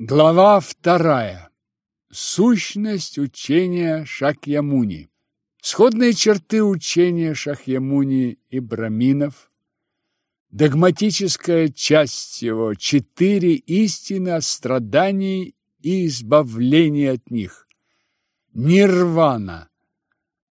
Глава вторая. Сущность учения Шакьямуни. Сходные черты учения Шахьямуни и Браминов. Догматическая часть его. Четыре истины о страдании и избавлении от них. Нирвана.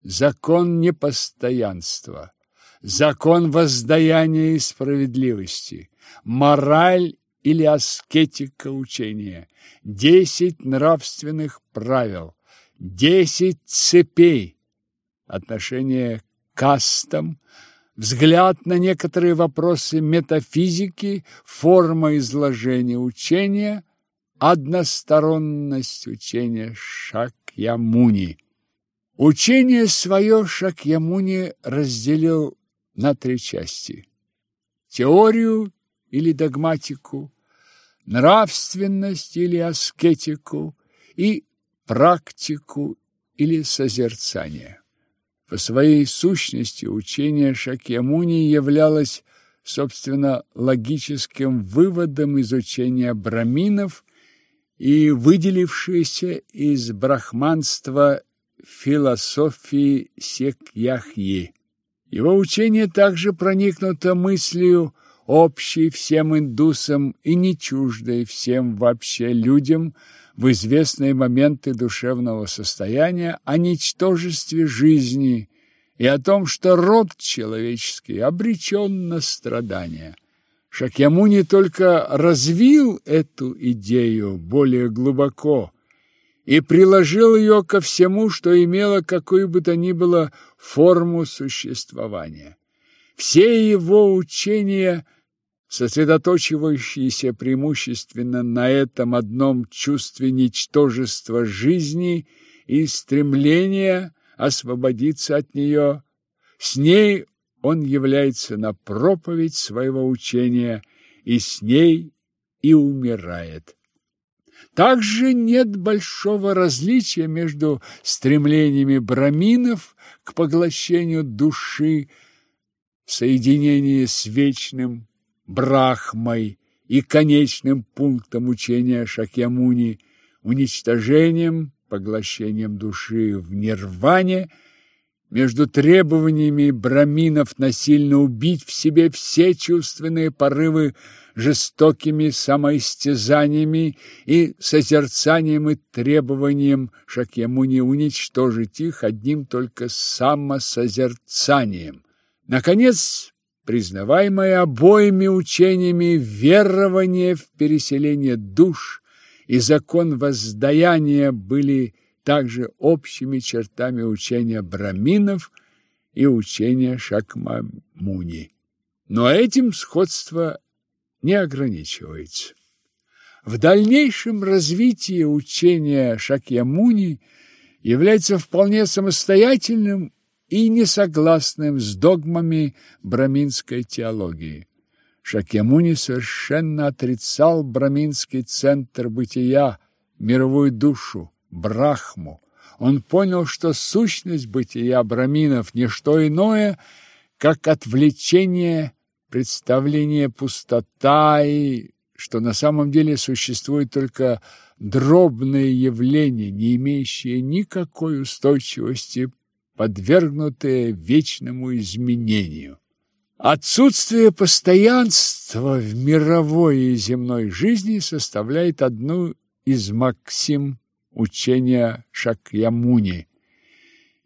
Закон непостоянства. Закон воздаяния и справедливости. Мораль или аскетика учения, десять нравственных правил, десять цепей, отношение к кастам, взгляд на некоторые вопросы метафизики, форма изложения учения, односторонность учения Шакьямуни. Учение свое Шакьямуни разделил на три части. Теорию или догматику, нравственность или аскетику и практику или созерцание. По своей сущности учение Шакьямуни являлось, собственно, логическим выводом изучения браминов и выделившейся из брахманства философии Секьяхьи. Его учение также проникнуто мыслью общей всем индусам и не чуждой всем вообще людям в известные моменты душевного состояния о ничтожестве жизни и о том, что род человеческий обречен на страдания. Шакьямуни только развил эту идею более глубоко и приложил ее ко всему, что имело какую бы то ни было форму существования. Все его учения – сосредоточивающийся преимущественно на этом одном чувстве ничтожества жизни и стремления освободиться от нее, с ней он является на проповедь своего учения и с ней и умирает. Также нет большого различия между стремлениями браминов к поглощению души в соединении с вечным Брахмой и конечным пунктом учения Шакьямуни уничтожением, поглощением души в нирване, между требованиями браминов насильно убить в себе все чувственные порывы жестокими самоистязаниями и созерцанием и требованием Шакьямуни уничтожить их одним только самосозерцанием. Наконец, признаваемое обоими учениями верование в переселение душ и закон воздаяния были также общими чертами учения браминов и учения Шакмамуни. Но этим сходство не ограничивается. В дальнейшем развитии учения Шакьямуни является вполне самостоятельным и несогласным с догмами браминской теологии. Шакьямуни совершенно отрицал браминский центр бытия, мировую душу, брахму. Он понял, что сущность бытия браминов – не что иное, как отвлечение, представление пустота и что на самом деле существует только дробные явления, не имеющие никакой устойчивости подвергнутые вечному изменению. Отсутствие постоянства в мировой и земной жизни составляет одну из максим учения Шакьямуни.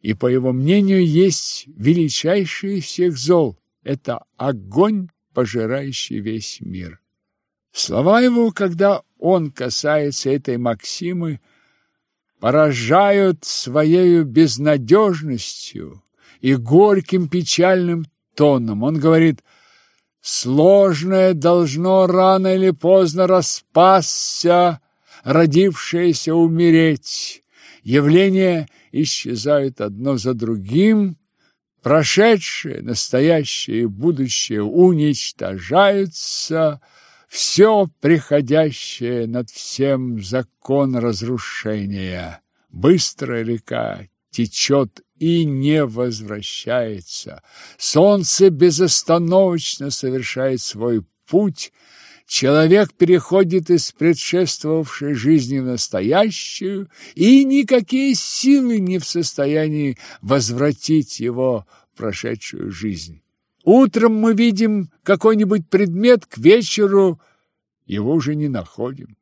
И, по его мнению, есть величайший всех зол – это огонь, пожирающий весь мир. Слова его, когда он касается этой максимы, поражают своей безнадежностью и горьким печальным тоном. Он говорит, сложное должно рано или поздно распасться, родившееся умереть. Явления исчезают одно за другим, прошедшее, настоящее и будущее уничтожаются, все приходящее над всем закон разрушения. Быстрая река течет и не возвращается. Солнце безостановочно совершает свой путь, человек переходит из предшествовавшей жизни в настоящую, и никакие силы не в состоянии возвратить его в прошедшую жизнь. Утром мы видим какой-нибудь предмет, к вечеру его уже не находим.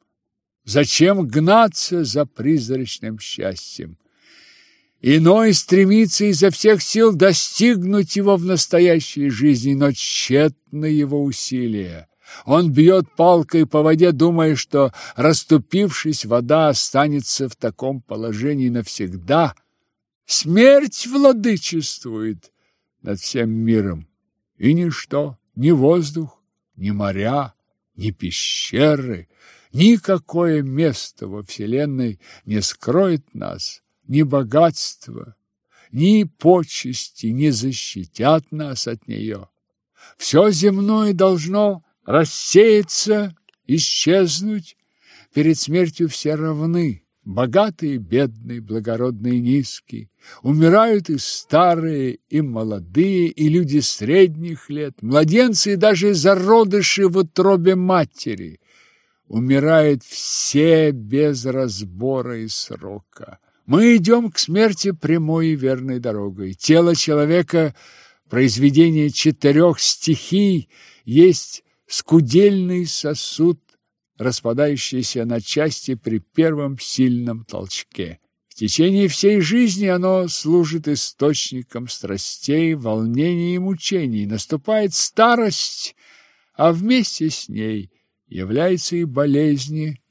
Зачем гнаться за призрачным счастьем? Иной стремится изо всех сил достигнуть его в настоящей жизни, но тщетны его усилия. Он бьет палкой по воде, думая, что, расступившись, вода останется в таком положении навсегда. Смерть владычествует над всем миром, и ничто, ни воздух, ни моря, ни пещеры, никакое место во Вселенной не скроет нас, ни богатство, ни почести не защитят нас от нее. Все земное должно рассеяться, исчезнуть. Перед смертью все равны, богатые, бедные, благородные, низкие. Умирают и старые, и молодые, и люди средних лет, младенцы и даже зародыши в утробе матери. Умирают все без разбора и срока. Мы идем к смерти прямой и верной дорогой. Тело человека, произведение четырех стихий, есть скудельный сосуд, распадающийся на части при первом сильном толчке. В течение всей жизни оно служит источником страстей, волнений и мучений. Наступает старость, а вместе с ней являются и болезни.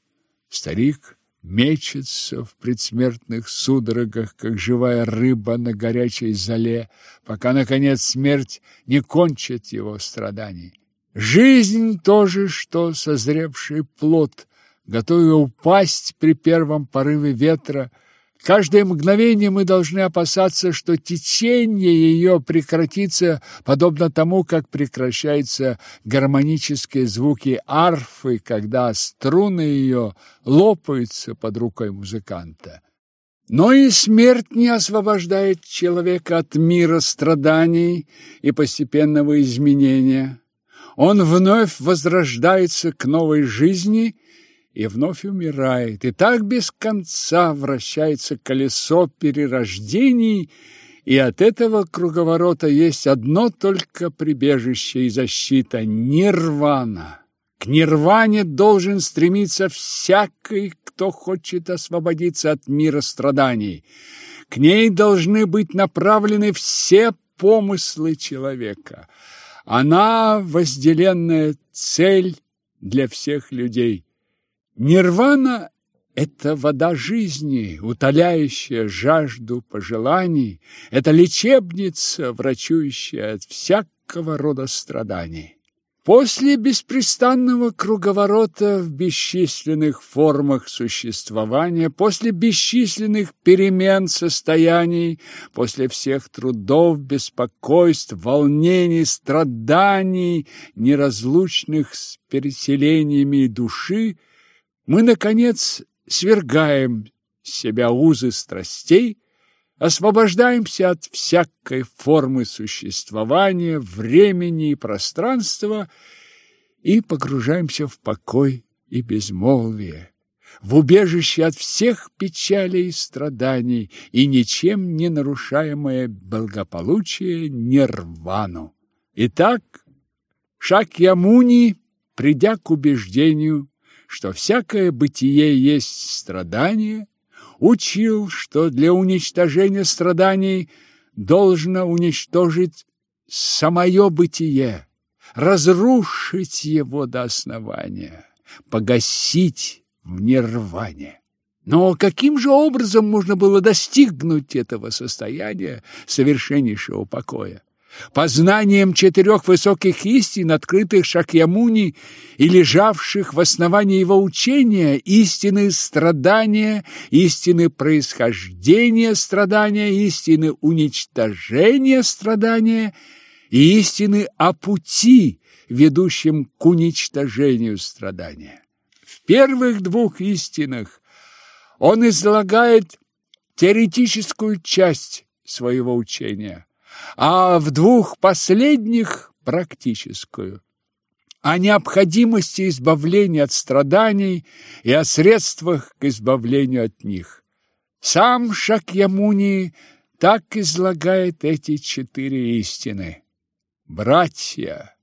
Старик мечется в предсмертных судорогах, как живая рыба на горячей зале, пока, наконец, смерть не кончит его страданий. Жизнь тоже, что созревший плод, готовый упасть при первом порыве ветра. Каждое мгновение мы должны опасаться, что течение ее прекратится, подобно тому, как прекращаются гармонические звуки арфы, когда струны ее лопаются под рукой музыканта. Но и смерть не освобождает человека от мира страданий и постепенного изменения. Он вновь возрождается к новой жизни и вновь умирает. И так без конца вращается колесо перерождений, и от этого круговорота есть одно только прибежище и защита – нирвана. К нирване должен стремиться всякий, кто хочет освободиться от мира страданий. К ней должны быть направлены все помыслы человека – она возделенная цель для всех людей. Нирвана – это вода жизни, утоляющая жажду пожеланий, это лечебница, врачующая от всякого рода страданий. После беспрестанного круговорота в бесчисленных формах существования, после бесчисленных перемен состояний, после всех трудов, беспокойств, волнений, страданий, неразлучных с переселениями души, мы, наконец, свергаем себя узы страстей, освобождаемся от всякой формы существования, времени и пространства и погружаемся в покой и безмолвие, в убежище от всех печалей и страданий и ничем не нарушаемое благополучие нирвану. Итак, Шакьямуни, придя к убеждению, что всякое бытие есть страдание, учил, что для уничтожения страданий должно уничтожить самое бытие, разрушить его до основания, погасить в нирване. Но каким же образом можно было достигнуть этого состояния совершеннейшего покоя? Познанием четырех высоких истин, открытых Шакьямуни и лежавших в основании его учения, истины страдания, истины происхождения страдания, истины уничтожения страдания и истины о пути, ведущем к уничтожению страдания. В первых двух истинах он излагает теоретическую часть своего учения – а в двух последних – практическую. о необходимости избавления от страданий и о средствах к избавлению от них. Сам Шакьямуни так излагает эти четыре истины. Братья,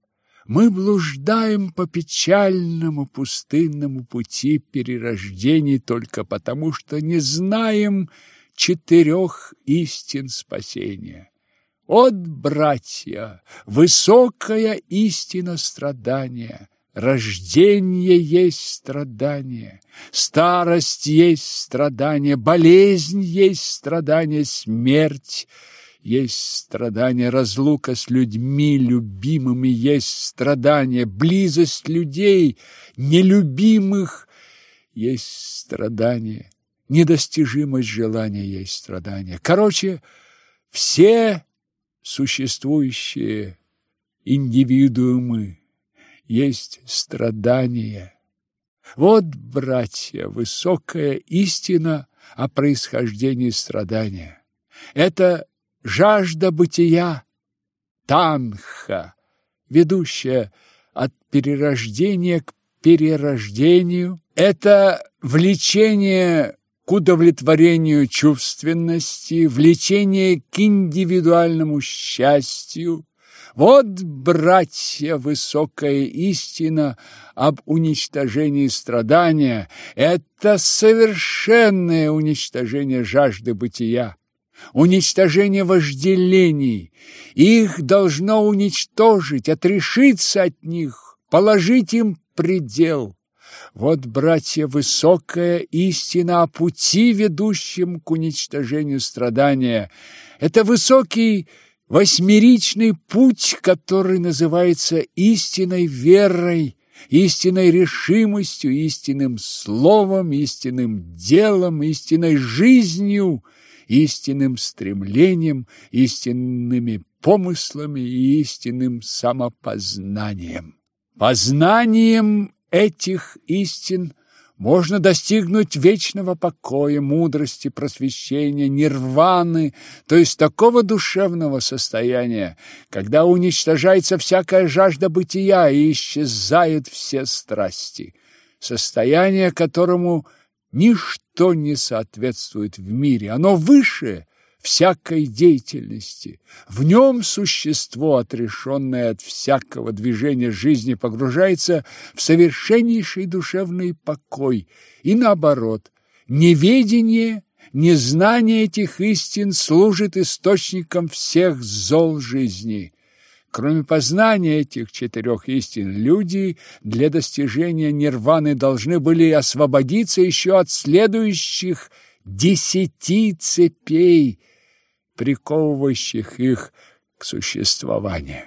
мы блуждаем по печальному пустынному пути перерождений только потому, что не знаем четырех истин спасения. От, братья, высокая истина страдания, рождение есть страдание, старость есть страдание, болезнь есть страдание, смерть есть страдание, разлука с людьми любимыми есть страдание, близость людей нелюбимых есть страдание, недостижимость желания есть страдание. Короче, все существующие индивидуумы есть страдания. Вот, братья, высокая истина о происхождении страдания. Это жажда бытия, танха, ведущая от перерождения к перерождению. Это влечение к удовлетворению чувственности, влечение к индивидуальному счастью. Вот, братья, высокая истина об уничтожении страдания – это совершенное уничтожение жажды бытия, уничтожение вожделений. Их должно уничтожить, отрешиться от них, положить им предел. Вот, братья, высокая истина о пути, ведущем к уничтожению страдания. Это высокий восьмеричный путь, который называется истинной верой, истинной решимостью, истинным словом, истинным делом, истинной жизнью, истинным стремлением, истинными помыслами и истинным самопознанием. Познанием этих истин можно достигнуть вечного покоя, мудрости, просвещения, нирваны, то есть такого душевного состояния, когда уничтожается всякая жажда бытия и исчезают все страсти, состояние которому ничто не соответствует в мире, оно выше всякой деятельности. В нем существо, отрешенное от всякого движения жизни, погружается в совершеннейший душевный покой. И наоборот, неведение, незнание этих истин служит источником всех зол жизни. Кроме познания этих четырех истин, люди для достижения нирваны должны были освободиться еще от следующих десяти цепей, приковывающих их к существованию.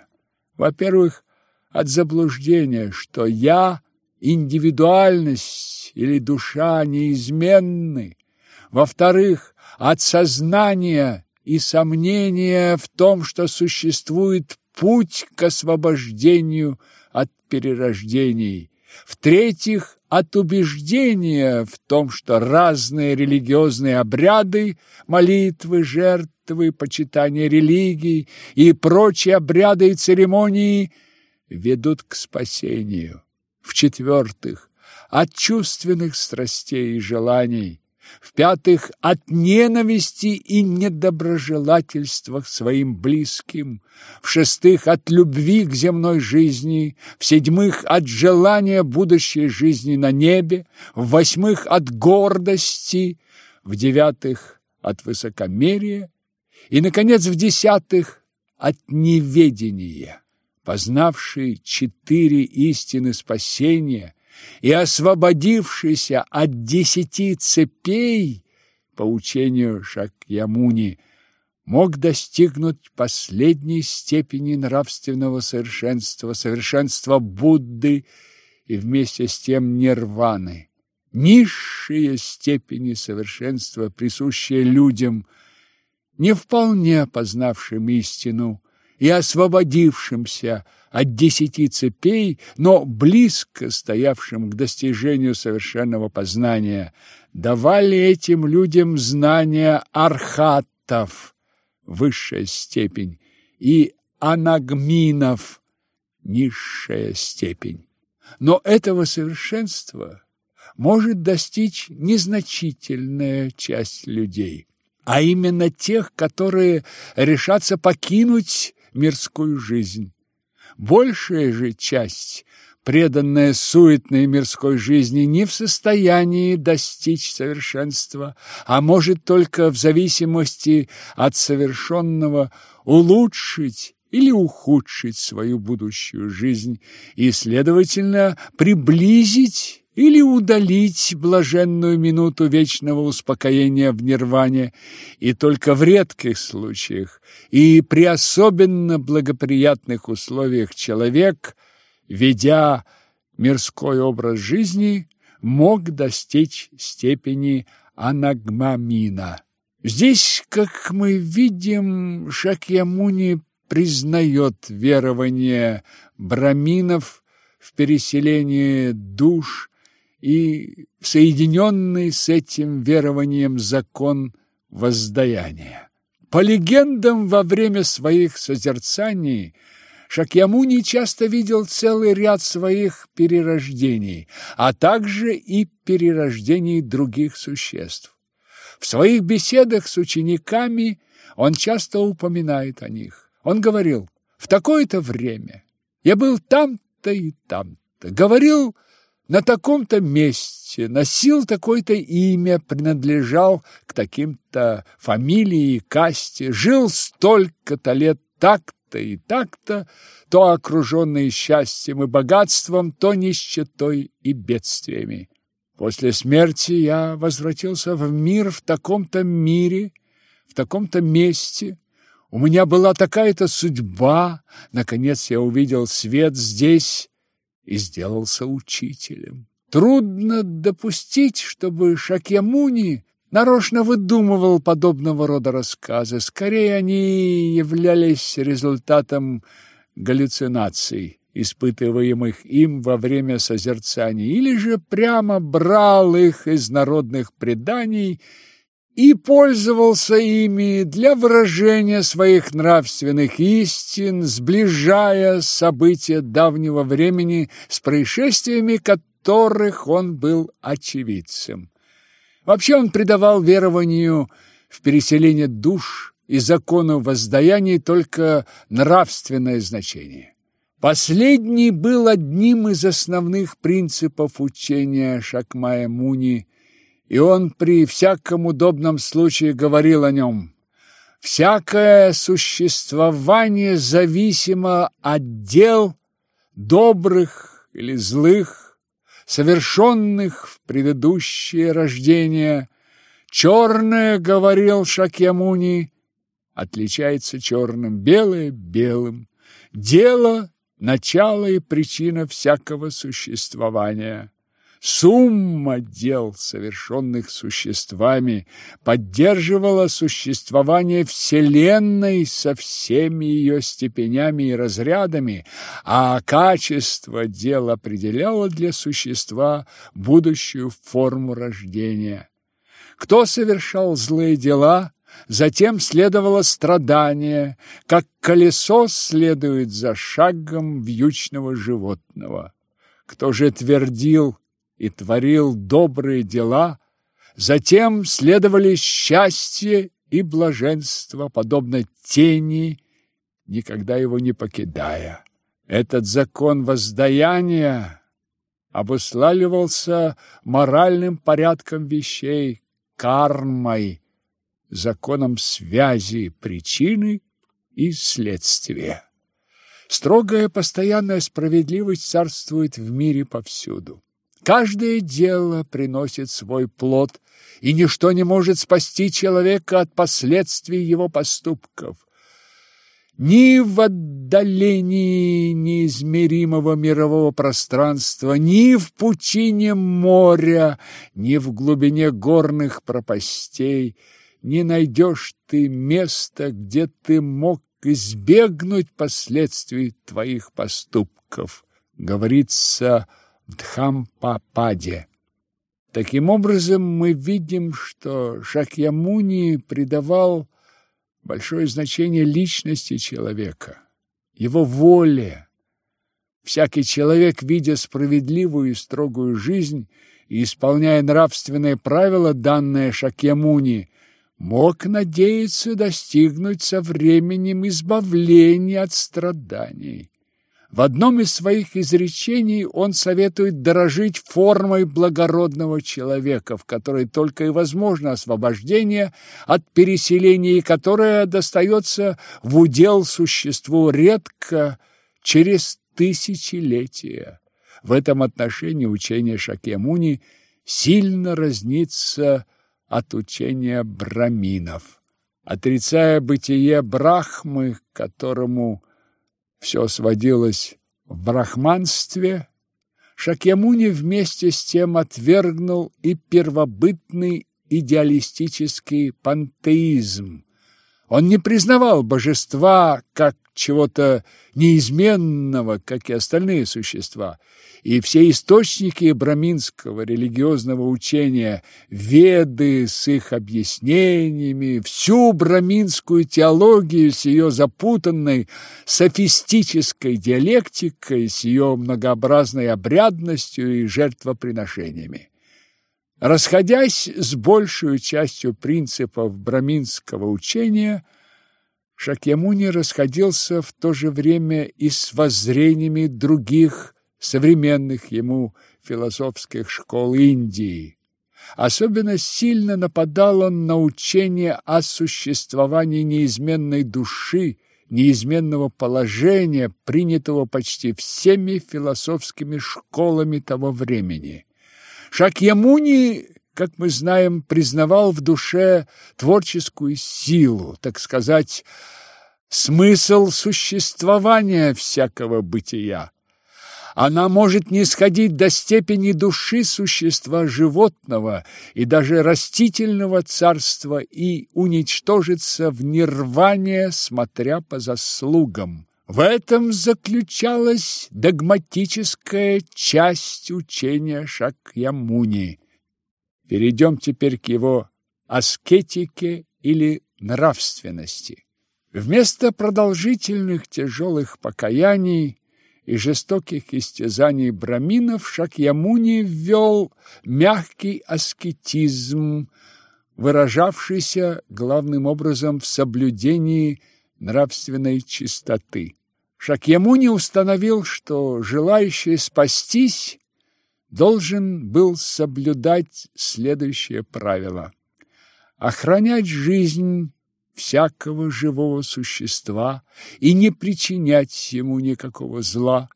Во-первых, от заблуждения, что я, индивидуальность или душа неизменны. Во-вторых, от сознания и сомнения в том, что существует путь к освобождению от перерождений. В-третьих, от убеждения в том, что разные религиозные обряды, молитвы, жертвы, почитание религий и прочие обряды и церемонии ведут к спасению. В-четвертых, от чувственных страстей и желаний, в-пятых, от ненависти и недоброжелательства к своим близким, в-шестых, от любви к земной жизни, в-седьмых, от желания будущей жизни на небе, в-восьмых, от гордости, в-девятых, от высокомерия и, наконец, в-десятых, от неведения. Познавший четыре истины спасения – и освободившийся от десяти цепей, по учению Шакьямуни, мог достигнуть последней степени нравственного совершенства, совершенства Будды и вместе с тем нирваны. Низшие степени совершенства, присущие людям, не вполне познавшим истину и освободившимся от десяти цепей, но близко стоявшим к достижению совершенного познания, давали этим людям знания архатов, высшая степень, и анагминов, низшая степень. Но этого совершенства может достичь незначительная часть людей, а именно тех, которые решатся покинуть мирскую жизнь. Большая же часть преданная суетной мирской жизни, не в состоянии достичь совершенства, а может только в зависимости от совершенного улучшить или ухудшить свою будущую жизнь и, следовательно, приблизить или удалить блаженную минуту вечного успокоения в нирване, и только в редких случаях и при особенно благоприятных условиях человек – ведя мирской образ жизни, мог достичь степени анагмамина. Здесь, как мы видим, Шакьямуни признает верование браминов в переселение душ и соединенный с этим верованием закон воздаяния. По легендам, во время своих созерцаний – Шакьямуни часто видел целый ряд своих перерождений, а также и перерождений других существ. В своих беседах с учениками он часто упоминает о них. Он говорил, в такое-то время я был там-то и там-то, говорил на таком-то месте, носил такое-то имя, принадлежал к таким-то фамилии и касте, жил столько-то лет так так-то и так-то, то окруженные счастьем и богатством, то нищетой и бедствиями. После смерти я возвратился в мир в таком-то мире, в таком-то месте. У меня была такая-то судьба. Наконец я увидел свет здесь и сделался учителем. Трудно допустить, чтобы Шакьямуни нарочно выдумывал подобного рода рассказы. Скорее, они являлись результатом галлюцинаций, испытываемых им во время созерцания, или же прямо брал их из народных преданий и пользовался ими для выражения своих нравственных истин, сближая события давнего времени с происшествиями, которых он был очевидцем. Вообще он придавал верованию в переселение душ и закону воздаяния только нравственное значение. Последний был одним из основных принципов учения Шакмая Муни, и он при всяком удобном случае говорил о нем. Всякое существование зависимо от дел добрых или злых, совершенных в предыдущее рождение. Черное, говорил Шакьямуни, отличается черным, белое – белым. Дело – начало и причина всякого существования. Сумма дел, совершенных существами, поддерживала существование Вселенной со всеми ее степенями и разрядами, а качество дел определяло для существа будущую форму рождения. Кто совершал злые дела, затем следовало страдание, как колесо следует за шагом вьючного животного. Кто же твердил и творил добрые дела, затем следовали счастье и блаженство, подобно тени, никогда его не покидая. Этот закон воздаяния обуславливался моральным порядком вещей, кармой, законом связи причины и следствия. Строгая постоянная справедливость царствует в мире повсюду. Каждое дело приносит свой плод, и ничто не может спасти человека от последствий его поступков. Ни в отдалении неизмеримого мирового пространства, ни в пучине моря, ни в глубине горных пропастей не найдешь ты места, где ты мог избегнуть последствий твоих поступков. Говорится Дхампападе. Таким образом, мы видим, что Шакьямуни придавал большое значение личности человека, его воле, Всякий человек, видя справедливую и строгую жизнь и исполняя нравственные правила, данные Шакьямуни, мог надеяться достигнуть со временем избавления от страданий. В одном из своих изречений он советует дорожить формой благородного человека, в которой только и возможно освобождение от переселения, и которое достается в удел существу редко через тысячелетия. В этом отношении учение Шакьямуни сильно разнится от учения браминов. Отрицая бытие Брахмы, которому все сводилось в брахманстве, Шакьямуни вместе с тем отвергнул и первобытный идеалистический пантеизм. Он не признавал божества как чего-то неизменного, как и остальные существа, и все источники браминского религиозного учения, веды с их объяснениями, всю браминскую теологию с ее запутанной софистической диалектикой, с ее многообразной обрядностью и жертвоприношениями. Расходясь с большей частью принципов браминского учения – Шакьямуни расходился в то же время и с воззрениями других современных ему философских школ Индии. Особенно сильно нападал он на учение о существовании неизменной души, неизменного положения, принятого почти всеми философскими школами того времени. Шакьямуни как мы знаем, признавал в душе творческую силу, так сказать, смысл существования всякого бытия. Она может не сходить до степени души существа животного и даже растительного царства и уничтожиться в нирване, смотря по заслугам. В этом заключалась догматическая часть учения Шакьямуни. Перейдем теперь к его аскетике или нравственности. Вместо продолжительных тяжелых покаяний и жестоких истязаний браминов Шакьямуни ввел мягкий аскетизм, выражавшийся главным образом в соблюдении нравственной чистоты. Шакьямуни установил, что желающие спастись должен был соблюдать следующее правило. Охранять жизнь всякого живого существа и не причинять ему никакого зла,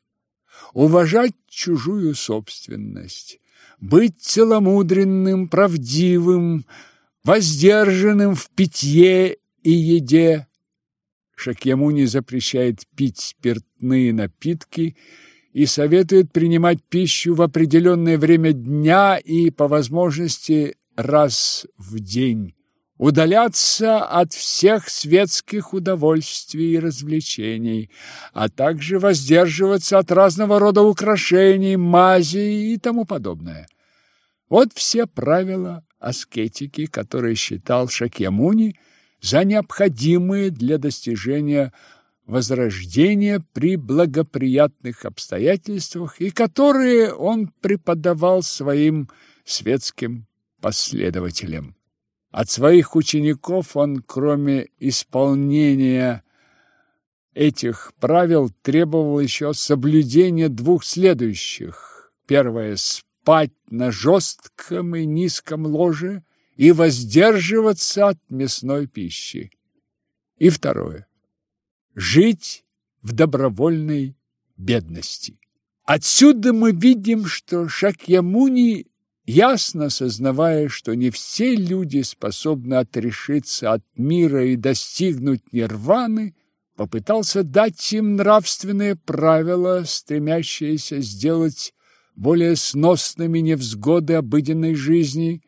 уважать чужую собственность, быть целомудренным, правдивым, воздержанным в питье и еде. Шакьямуни запрещает пить спиртные напитки и советует принимать пищу в определенное время дня и, по возможности, раз в день. Удаляться от всех светских удовольствий и развлечений, а также воздерживаться от разного рода украшений, мазей и тому подобное. Вот все правила аскетики, которые считал Шакьямуни за необходимые для достижения возрождения при благоприятных обстоятельствах и которые он преподавал своим светским последователям. От своих учеников он, кроме исполнения этих правил, требовал еще соблюдения двух следующих. Первое – спать на жестком и низком ложе и воздерживаться от мясной пищи. И второе – жить в добровольной бедности. Отсюда мы видим, что Шакьямуни, ясно сознавая, что не все люди способны отрешиться от мира и достигнуть нирваны, попытался дать им нравственные правила, стремящиеся сделать более сносными невзгоды обыденной жизни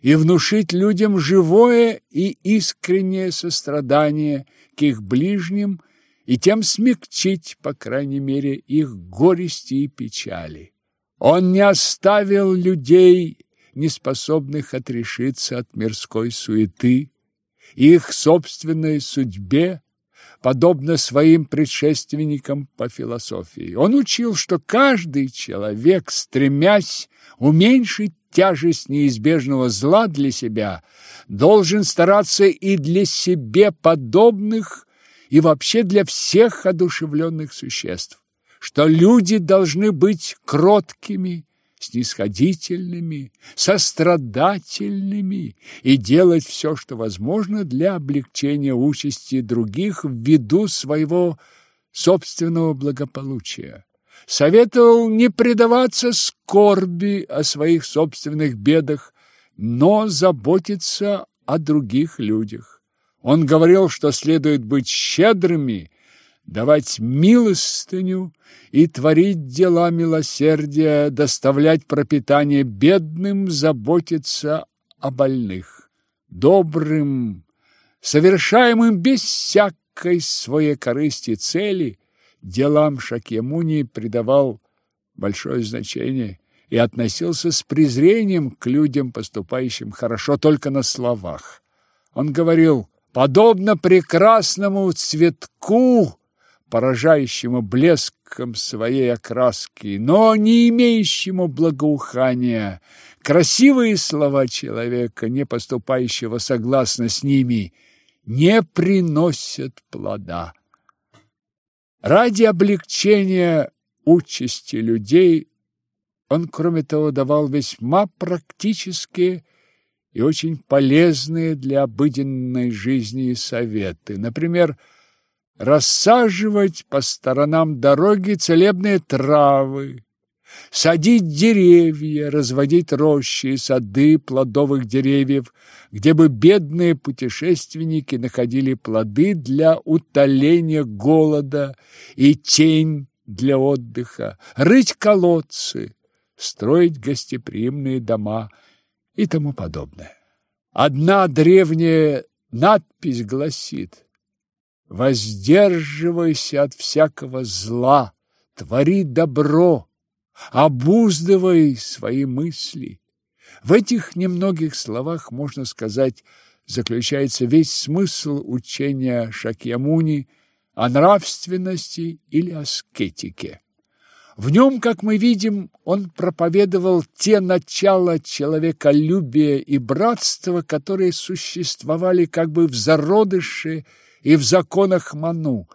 и внушить людям живое и искреннее сострадание к их ближним и тем смягчить, по крайней мере, их горести и печали. Он не оставил людей, неспособных отрешиться от мирской суеты, их собственной судьбе, подобно своим предшественникам по философии. Он учил, что каждый человек, стремясь уменьшить тяжесть неизбежного зла для себя, должен стараться и для себе подобных, и вообще для всех одушевленных существ, что люди должны быть кроткими, снисходительными, сострадательными и делать все, что возможно для облегчения участи других ввиду своего собственного благополучия. Советовал не предаваться скорби о своих собственных бедах, но заботиться о других людях. Он говорил, что следует быть щедрыми давать милостыню и творить дела милосердия, доставлять пропитание бедным, заботиться о больных, добрым, совершаемым без всякой своей корысти цели, делам Шакьямуни придавал большое значение и относился с презрением к людям, поступающим хорошо только на словах. Он говорил, подобно прекрасному цветку, поражающему блеском своей окраски, но не имеющему благоухания. Красивые слова человека, не поступающего согласно с ними, не приносят плода. Ради облегчения участи людей он, кроме того, давал весьма практические и очень полезные для обыденной жизни советы. Например, рассаживать по сторонам дороги целебные травы, садить деревья, разводить рощи и сады плодовых деревьев, где бы бедные путешественники находили плоды для утоления голода и тень для отдыха, рыть колодцы, строить гостеприимные дома и тому подобное. Одна древняя надпись гласит Воздерживайся от всякого зла, твори добро, обуздывай свои мысли. В этих немногих словах, можно сказать, заключается весь смысл учения Шакьямуни о нравственности или аскетике. В нем, как мы видим, он проповедовал те начала человеколюбия и братства, которые существовали как бы в зародыше и в законах Ману,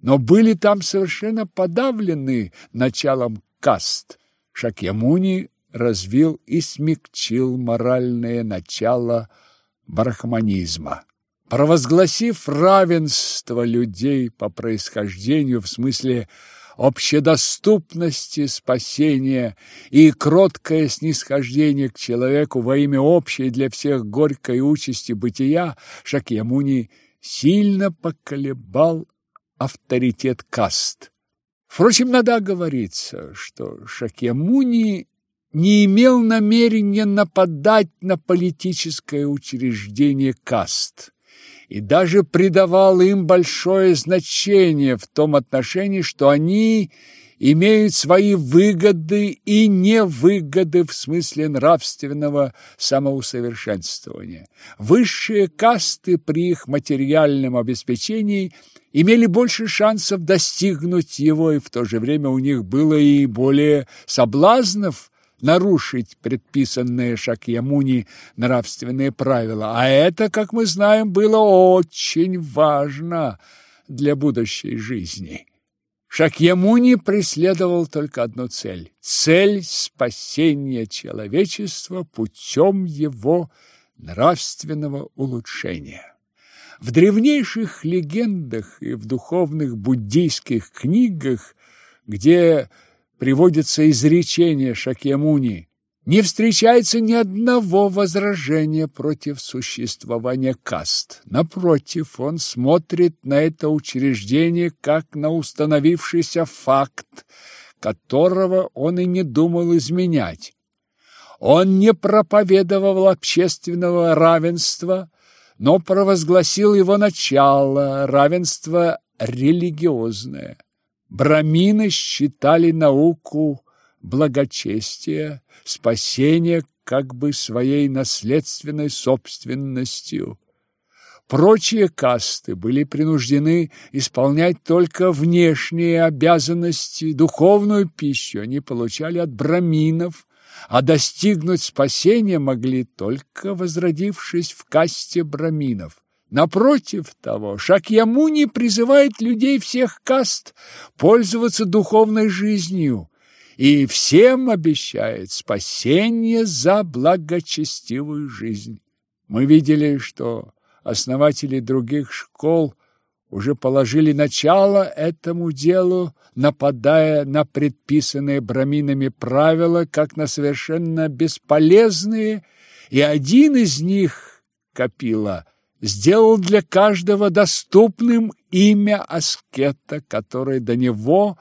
но были там совершенно подавлены началом каст. Шакьямуни развил и смягчил моральное начало брахманизма. Провозгласив равенство людей по происхождению в смысле общедоступности спасения и кроткое снисхождение к человеку во имя общей для всех горькой участи бытия, Шакьямуни – сильно поколебал авторитет каст. Впрочем, надо оговориться, что Шакьямуни не имел намерения нападать на политическое учреждение каст и даже придавал им большое значение в том отношении, что они имеют свои выгоды и невыгоды в смысле нравственного самоусовершенствования. Высшие касты при их материальном обеспечении имели больше шансов достигнуть его, и в то же время у них было и более соблазнов нарушить предписанные Шакьямуни нравственные правила. А это, как мы знаем, было очень важно для будущей жизни. Шакьямуни преследовал только одну цель – цель спасения человечества путем его нравственного улучшения. В древнейших легендах и в духовных буддийских книгах, где приводится изречение Шакьямуни не встречается ни одного возражения против существования каст. Напротив, он смотрит на это учреждение как на установившийся факт, которого он и не думал изменять. Он не проповедовал общественного равенства, но провозгласил его начало, равенство религиозное. Брамины считали науку благочестия, спасения как бы своей наследственной собственностью. Прочие касты были принуждены исполнять только внешние обязанности, духовную пищу они получали от браминов, а достигнуть спасения могли только возродившись в касте браминов. Напротив того, Шакьямуни призывает людей всех каст пользоваться духовной жизнью и всем обещает спасение за благочестивую жизнь. Мы видели, что основатели других школ уже положили начало этому делу, нападая на предписанные браминами правила, как на совершенно бесполезные, и один из них, Капила, сделал для каждого доступным имя аскета, которое до него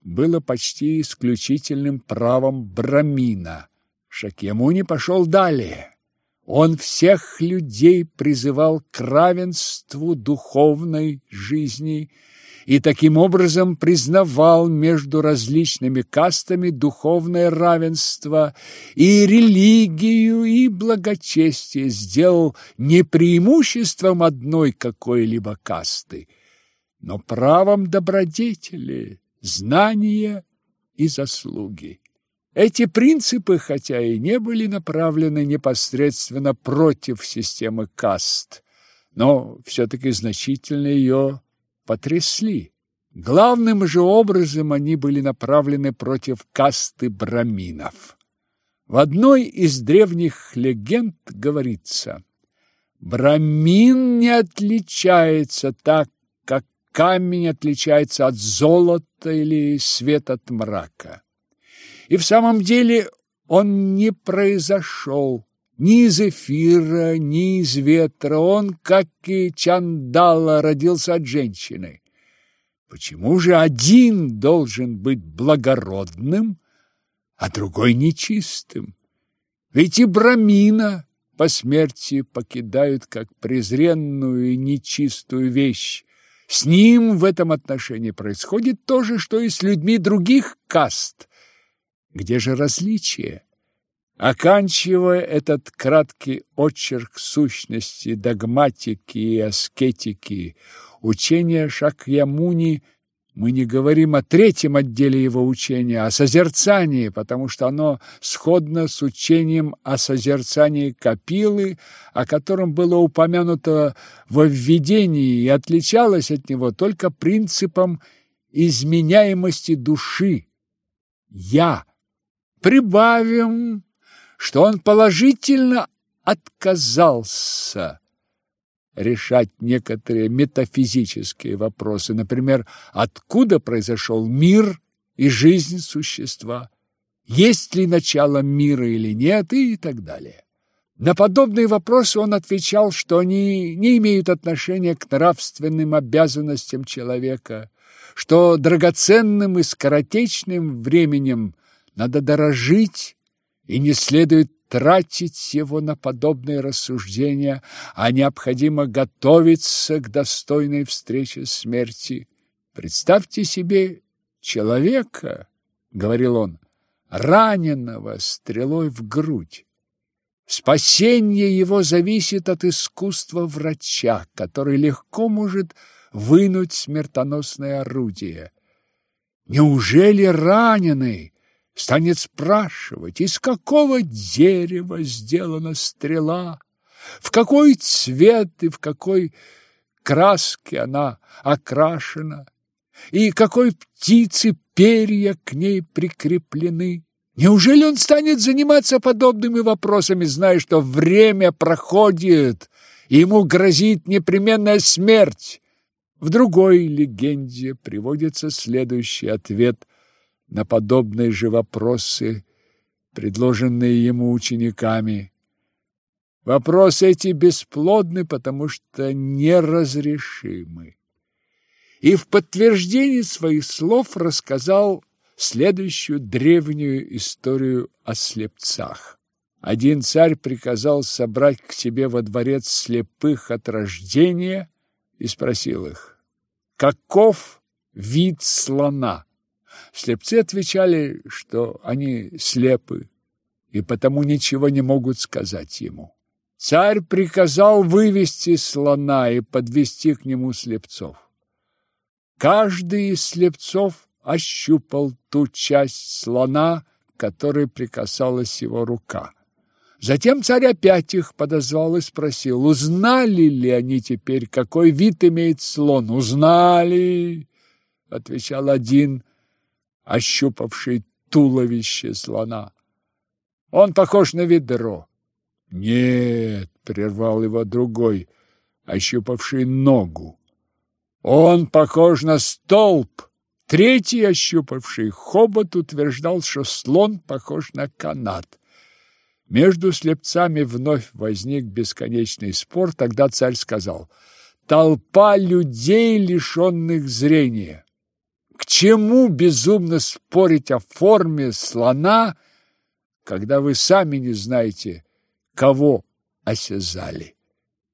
было почти исключительным правом брамина. Шакьямуни пошел далее. Он всех людей призывал к равенству духовной жизни и таким образом признавал между различными кастами духовное равенство и религию, и благочестие сделал не преимуществом одной какой-либо касты, но правом добродетели, знания и заслуги. Эти принципы, хотя и не были направлены непосредственно против системы каст, но все-таки значительно ее потрясли. Главным же образом они были направлены против касты браминов. В одной из древних легенд говорится, «Брамин не отличается так, как камень отличается от золота или свет от мрака». И в самом деле он не произошел ни из эфира, ни из ветра. Он, как и Чандала, родился от женщины. Почему же один должен быть благородным, а другой нечистым? Ведь и Брамина по смерти покидают как презренную и нечистую вещь. С ним в этом отношении происходит то же, что и с людьми других каст – где же различие? Оканчивая этот краткий очерк сущности догматики и аскетики, учения Шакьямуни, мы не говорим о третьем отделе его учения, о созерцании, потому что оно сходно с учением о созерцании Капилы, о котором было упомянуто во введении и отличалось от него только принципом изменяемости души. «я», Прибавим, что он положительно отказался решать некоторые метафизические вопросы, например, откуда произошел мир и жизнь существа, есть ли начало мира или нет? И так далее. На подобные вопросы он отвечал, что они не имеют отношения к нравственным обязанностям человека, что драгоценным и скоротечным временем надо дорожить, и не следует тратить его на подобные рассуждения, а необходимо готовиться к достойной встрече смерти. Представьте себе человека, говорил он, раненого стрелой в грудь. Спасение его зависит от искусства врача, который легко может вынуть смертоносное орудие. Неужели раненый станет спрашивать, из какого дерева сделана стрела, в какой цвет и в какой краске она окрашена, и какой птицы перья к ней прикреплены. Неужели он станет заниматься подобными вопросами, зная, что время проходит, и ему грозит непременная смерть? В другой легенде приводится следующий ответ на подобные же вопросы, предложенные ему учениками. Вопросы эти бесплодны, потому что неразрешимы. И в подтверждение своих слов рассказал следующую древнюю историю о слепцах. Один царь приказал собрать к себе во дворец слепых от рождения и спросил их, каков вид слона? Слепцы отвечали, что они слепы и потому ничего не могут сказать ему. царь приказал вывести слона и подвести к нему слепцов. Каждый из слепцов ощупал ту часть слона, которой прикасалась его рука. Затем царь опять их подозвал и спросил, узнали ли они теперь, какой вид имеет слон. «Узнали!» — отвечал один, ощупавший туловище слона. «Он похож на ведро». «Нет!» — прервал его другой, ощупавший ногу. «Он похож на столб!» Третий, ощупавший хобот, утверждал, что слон похож на канат. Между слепцами вновь возник бесконечный спор. Тогда царь сказал, «Толпа людей, лишенных зрения. К чему безумно спорить о форме слона, когда вы сами не знаете, кого осязали?»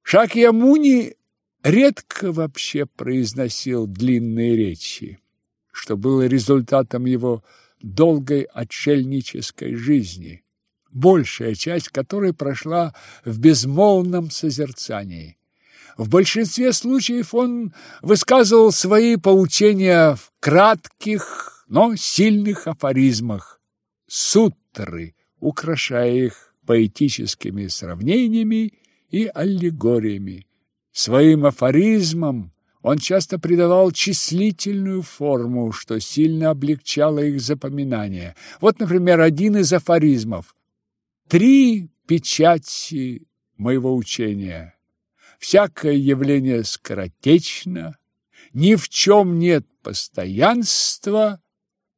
Шакьямуни редко вообще произносил длинные речи что было результатом его долгой отшельнической жизни, большая часть которой прошла в безмолвном созерцании. В большинстве случаев он высказывал свои поучения в кратких, но сильных афоризмах, сутры, украшая их поэтическими сравнениями и аллегориями. Своим афоризмам он часто придавал числительную форму, что сильно облегчало их запоминание. Вот, например, один из афоризмов. «Три печати моего учения. Всякое явление скоротечно, ни в чем нет постоянства,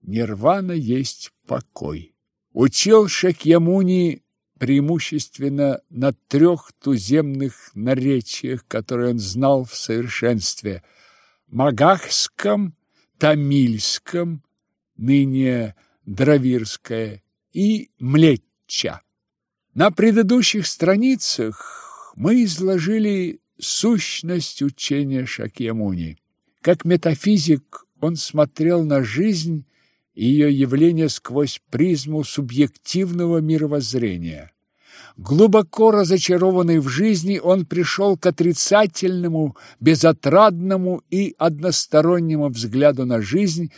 нирвана есть покой». Учил Шакьямуни преимущественно на трех туземных наречиях, которые он знал в совершенстве – Магахском, Тамильском, ныне Дравирское, и Млетча. На предыдущих страницах мы изложили сущность учения Шакьямуни. Как метафизик он смотрел на жизнь и ее явление сквозь призму субъективного мировоззрения. Глубоко разочарованный в жизни, он пришел к отрицательному, безотрадному и одностороннему взгляду на жизнь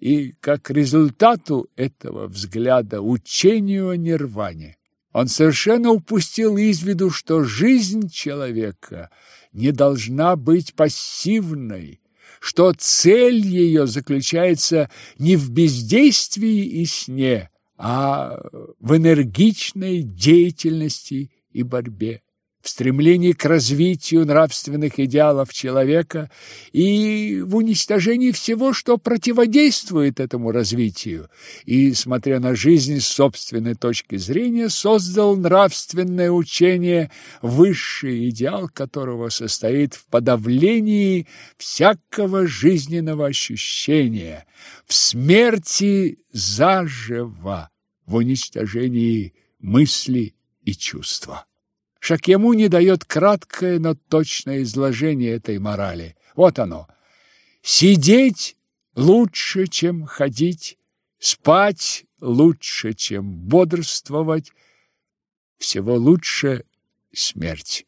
и, как результату этого взгляда, учению о нирване. Он совершенно упустил из виду, что жизнь человека не должна быть пассивной, что цель ее заключается не в бездействии и сне, а в энергичной деятельности и борьбе в стремлении к развитию нравственных идеалов человека и в уничтожении всего, что противодействует этому развитию, и, смотря на жизнь с собственной точки зрения, создал нравственное учение, высший идеал которого состоит в подавлении всякого жизненного ощущения, в смерти заживо, в уничтожении мысли и чувства. Шакьямуни дает краткое, но точное изложение этой морали. Вот оно. Сидеть лучше, чем ходить, спать лучше, чем бодрствовать, всего лучше смерть.